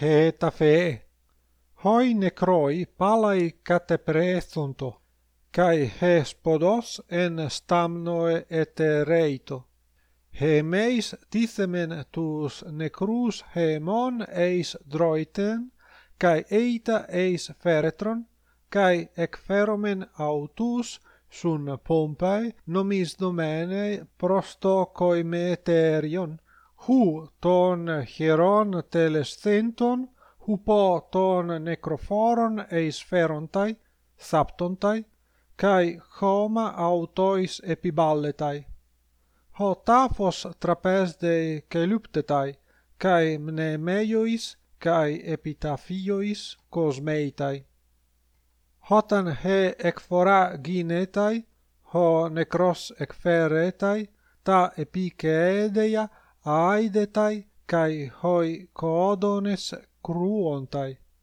Hetafe hoi necroi palai catepre sunto kai hespodos en stamnoe etereito. He meis dithemen tus necrus hemon eis droiten kai eita eis feretron kai ec feromen autus sun pompae nomis domene prosto coimeterion hu ton hieron telesthenton, hu po ton necrophoron eis ferontai saptontai kai homa autois epiballetai. Ho tafos trapes de keluptetai kai mnemeiois kai epitaphiois cosmeitai. Hotan he ekphora ginetai ho necros ekferetai ta epikeedeia aidetai kai hoi coodones cruontai.